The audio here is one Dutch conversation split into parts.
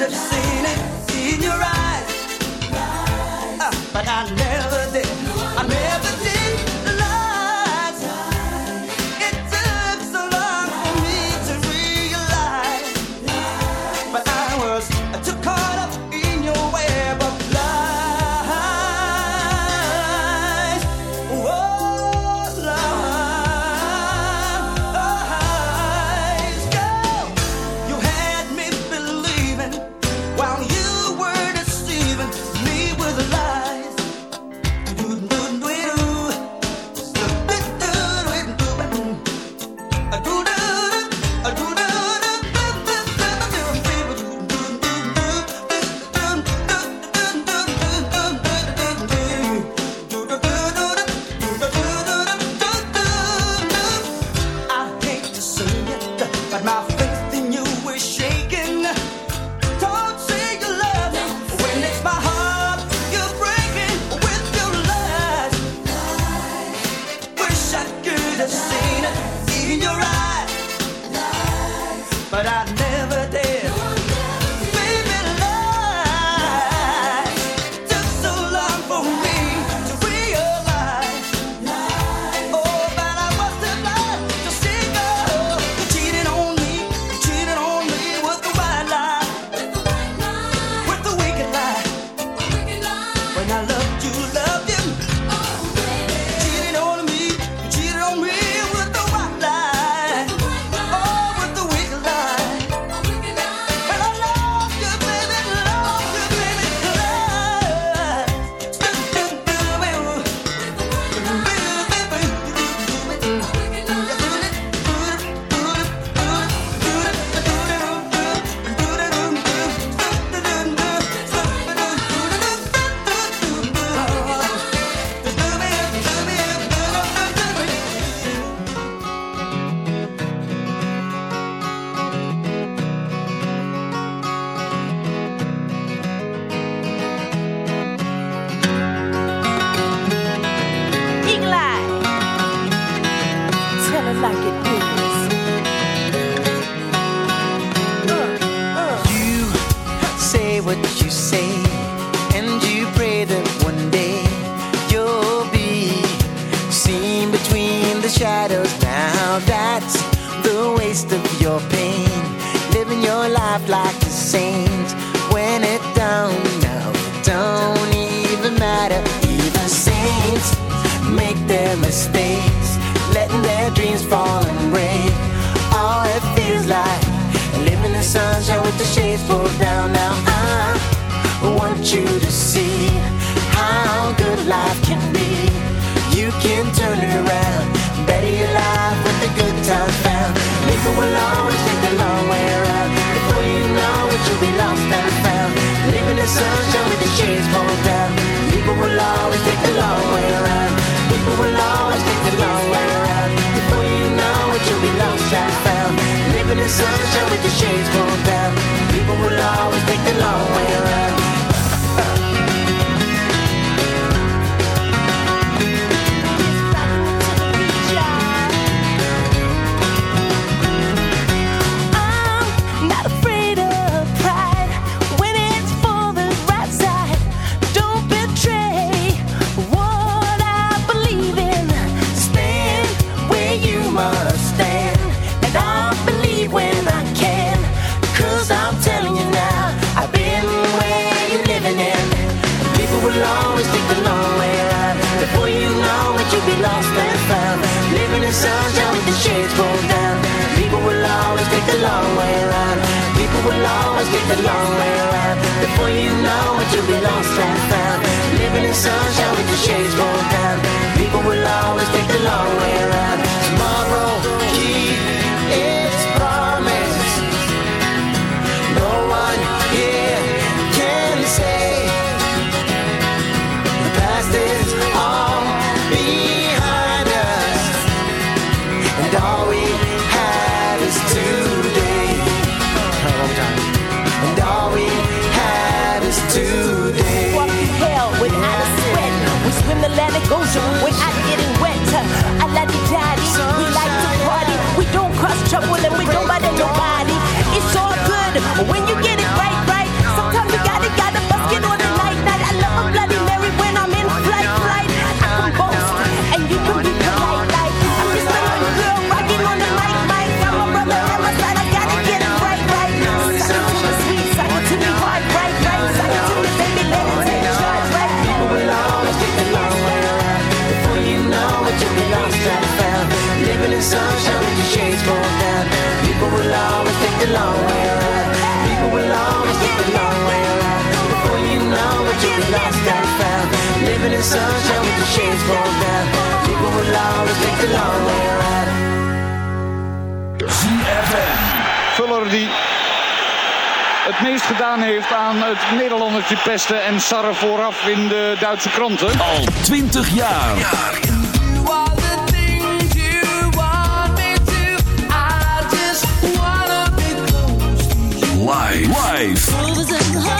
have seen. Vuller die het meest gedaan heeft aan het Nederlandertje pesten en sarren vooraf in de Duitse kranten. Al 20 jaar. Live. Live.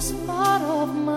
just part of me.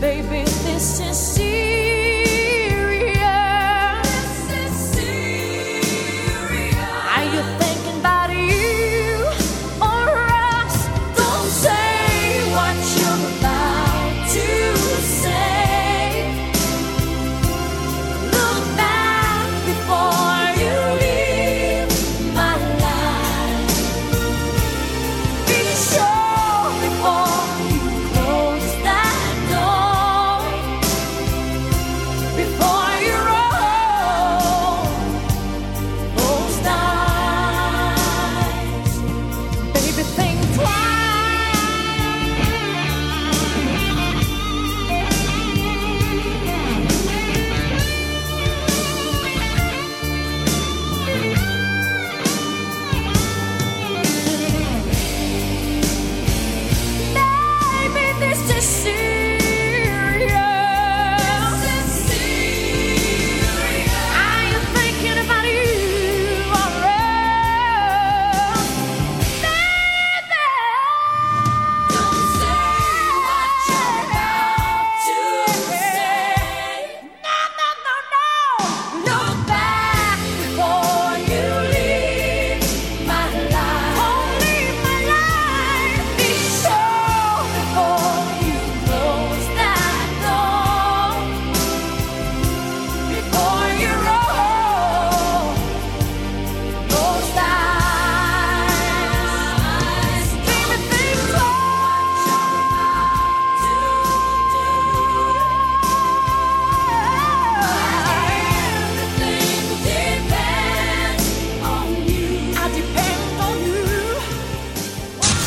Baby, this is.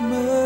mơ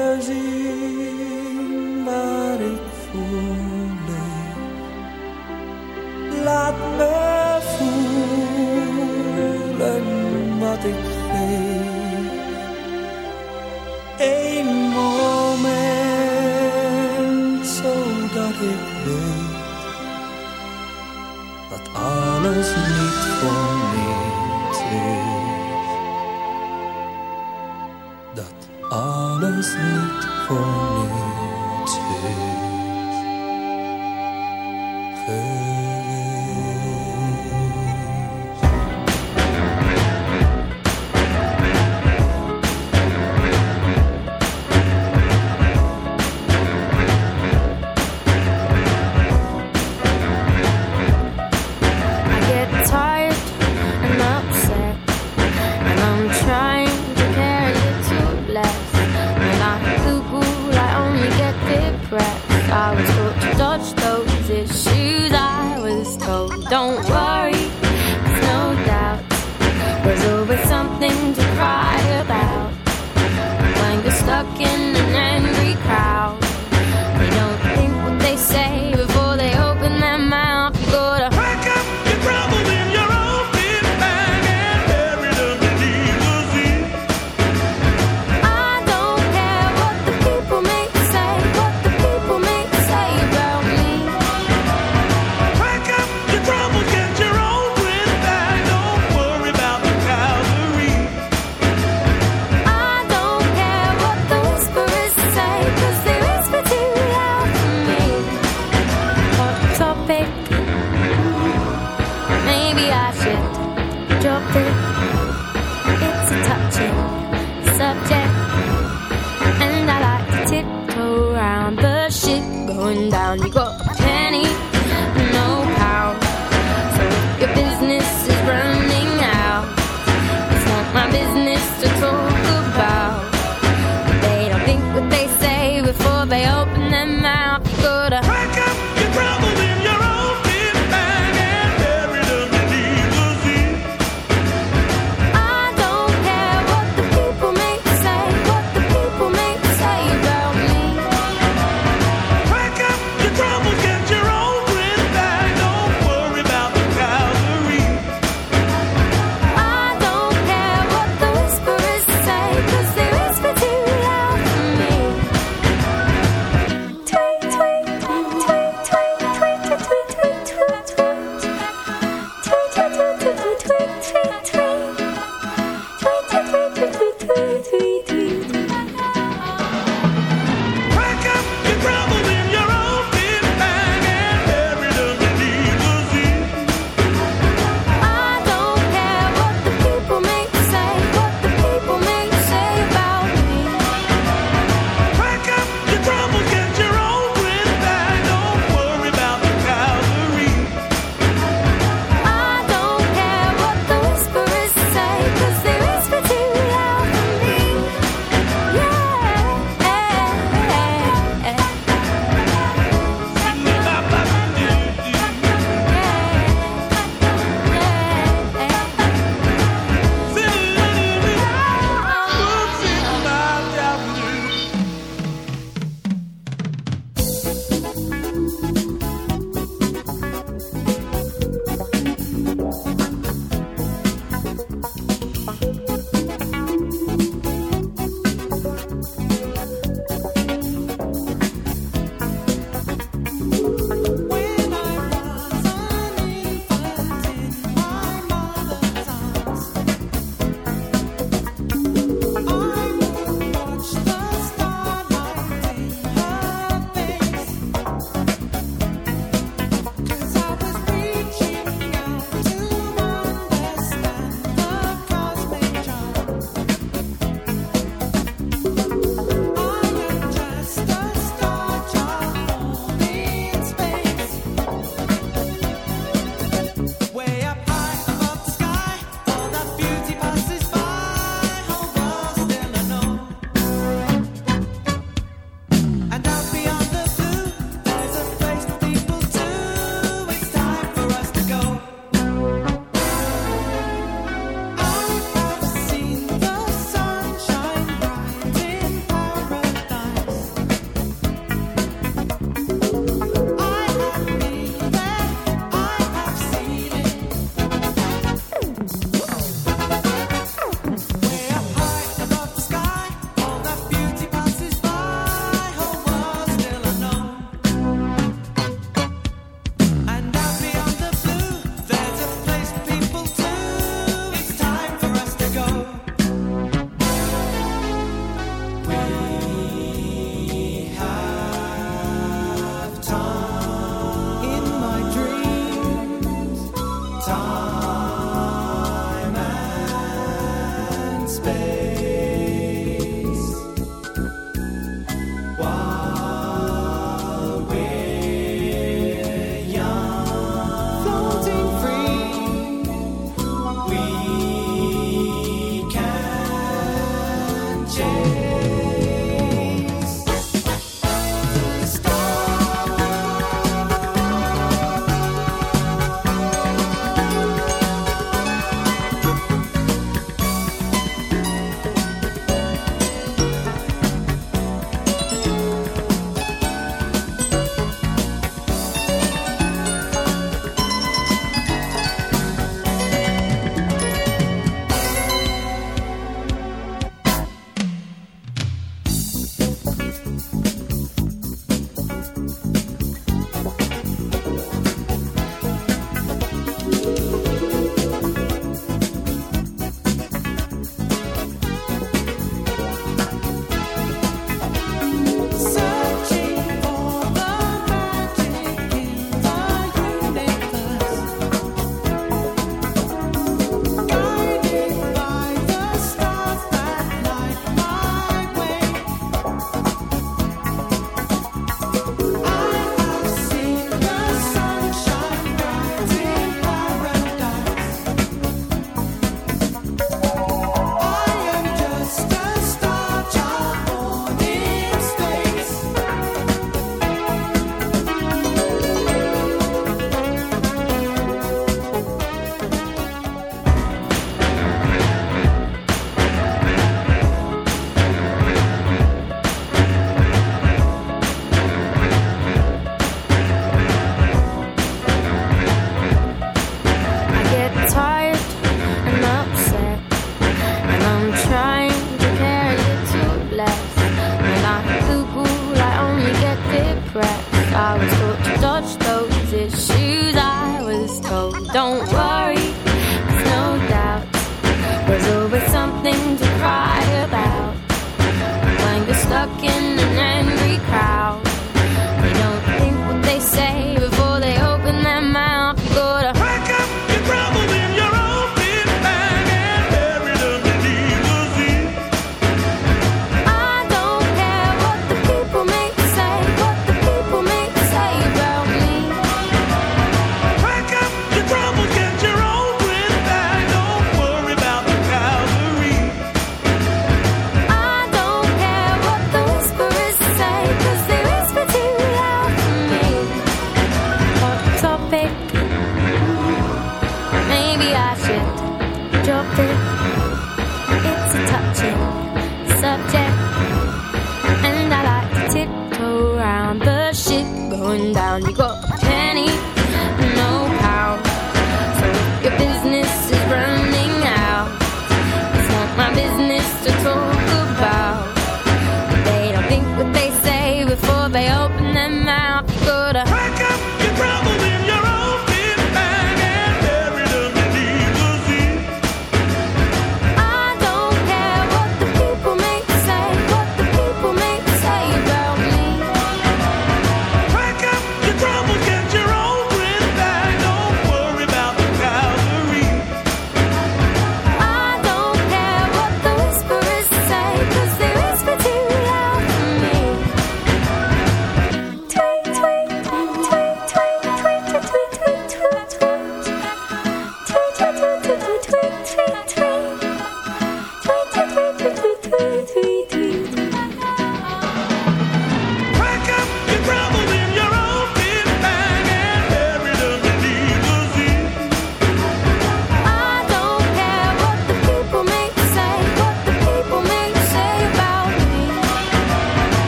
maybe I should.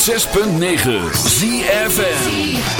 106.9 ZFM.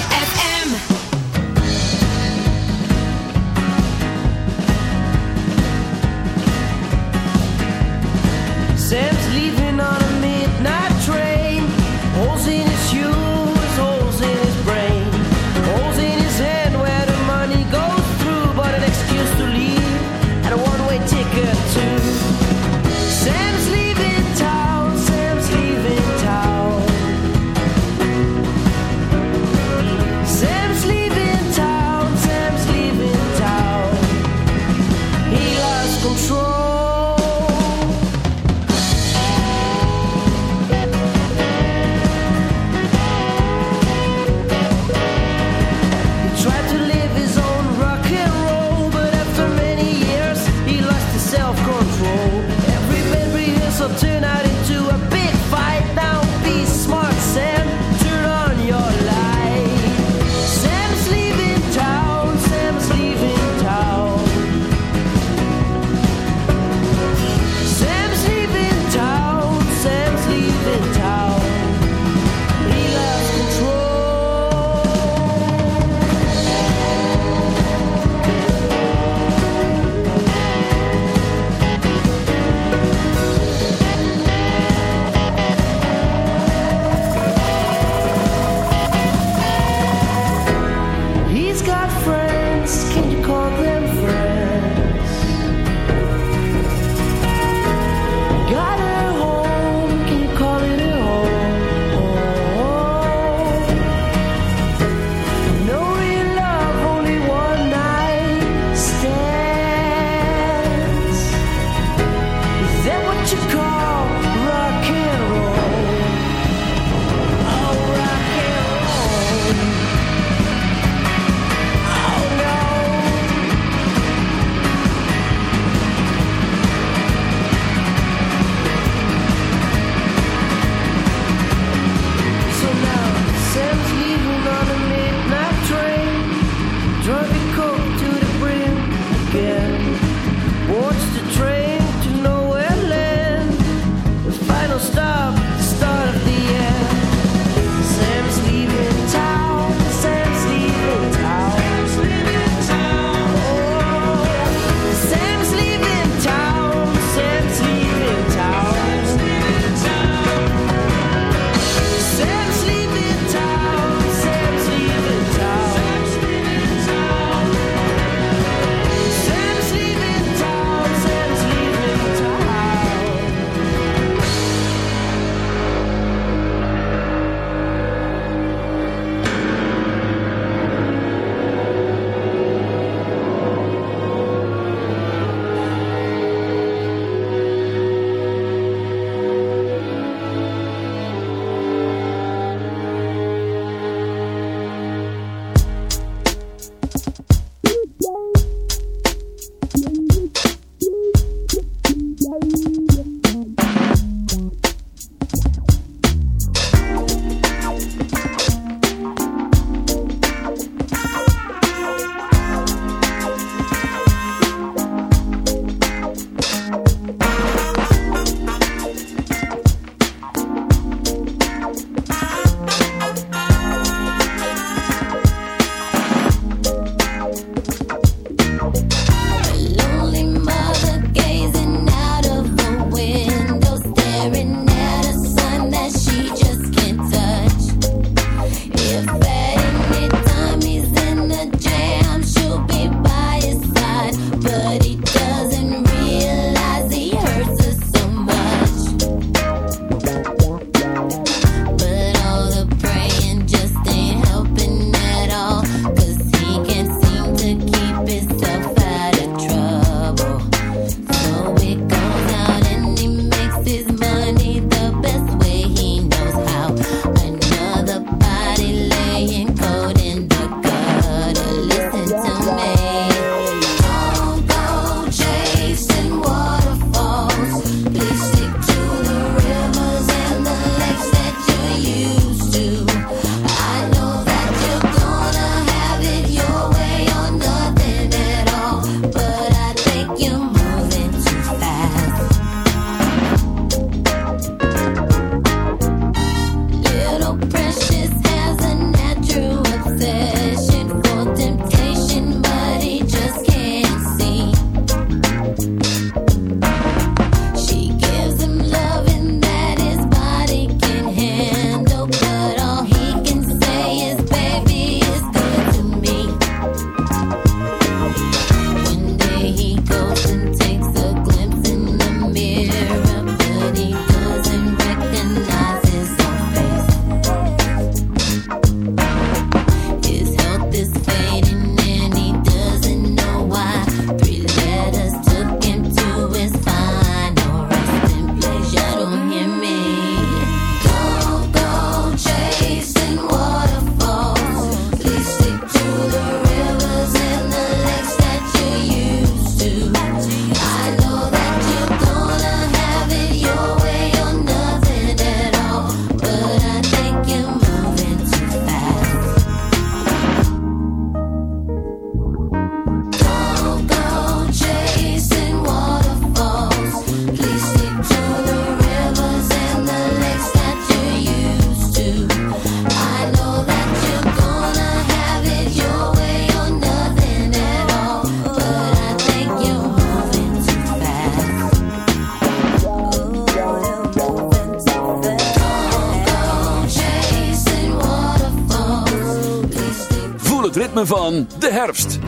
ritme van de herfst.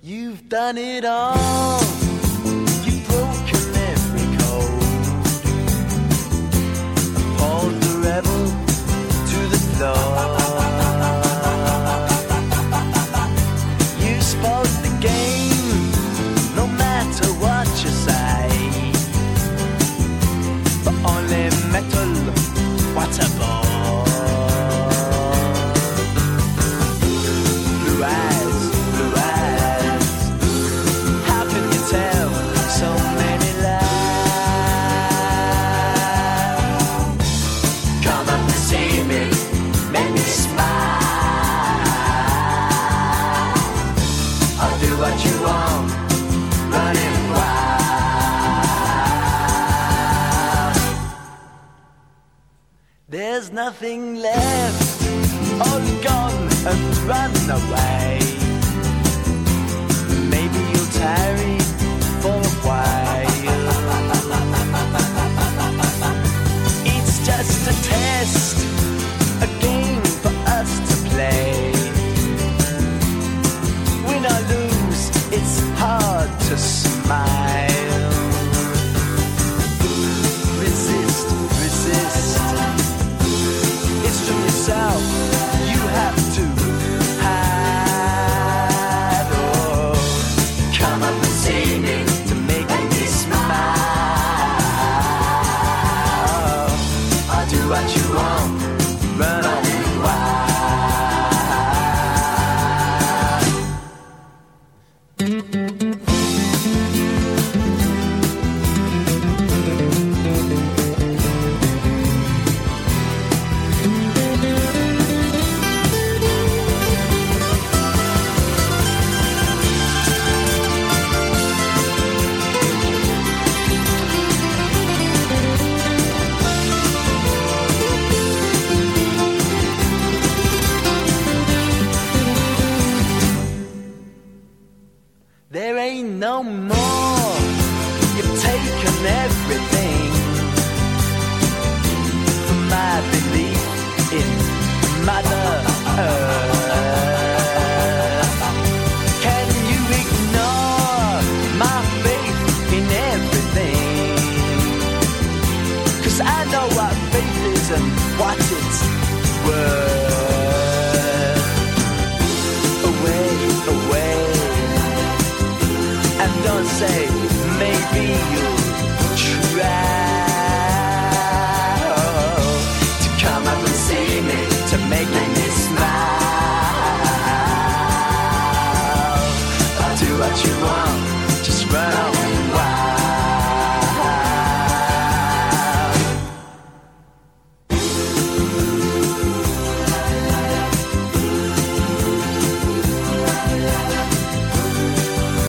You've done it all. You have to.